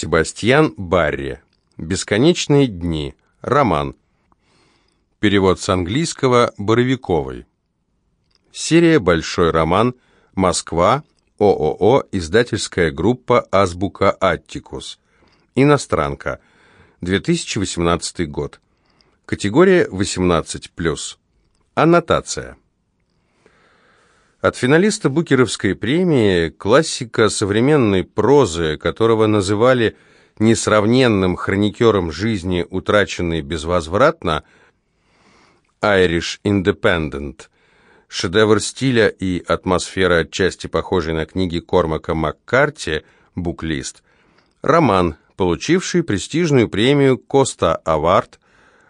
Себастьян Барри. Бесконечные дни. Роман. Перевод с английского Боровиковой. Серия «Большой роман», Москва, ООО, издательская группа «Азбука Аттикус». Иностранка. 2018 год. Категория 18+. Аннотация. От финалиста Букеровской премии, классика современной прозы, которого называли несравненным хроникером жизни, утраченной безвозвратно, Irish Independent, шедевр стиля и атмосфера отчасти похожей на книги Кормака Маккарти, буклист, роман, получивший престижную премию Коста Авард,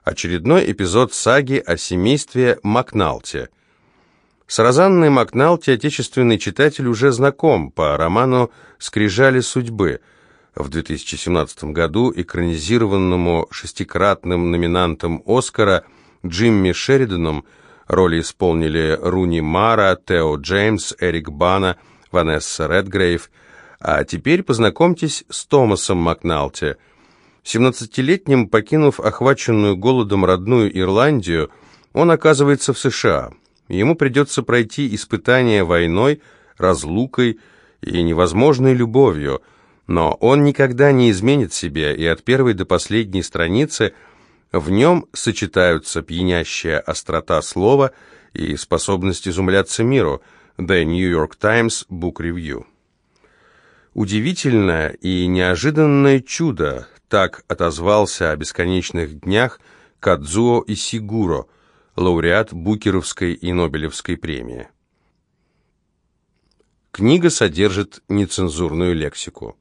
очередной эпизод саги о семействе Макналти – с Розанной Макналти отечественный читатель уже знаком по роману «Скрижали судьбы», в 2017 году экранизированному шестикратным номинантом «Оскара» Джимми Шериданом роли исполнили Руни Мара, Тео Джеймс, Эрик Бана, Ванесса Редгрейв. А теперь познакомьтесь с Томасом Макналти. 17-летним, покинув охваченную голодом родную Ирландию, он оказывается в США – Ему придется пройти испытания войной, разлукой и невозможной любовью, но он никогда не изменит себя, и от первой до последней страницы в нем сочетаются пьянящая острота слова и способность изумляться миру. The New York Times Book Review. Удивительное и неожиданное чудо, так отозвался о бесконечных днях Кадзуо Исигуро – лауреат Букеровской и Нобелевской премии. Книга содержит нецензурную лексику.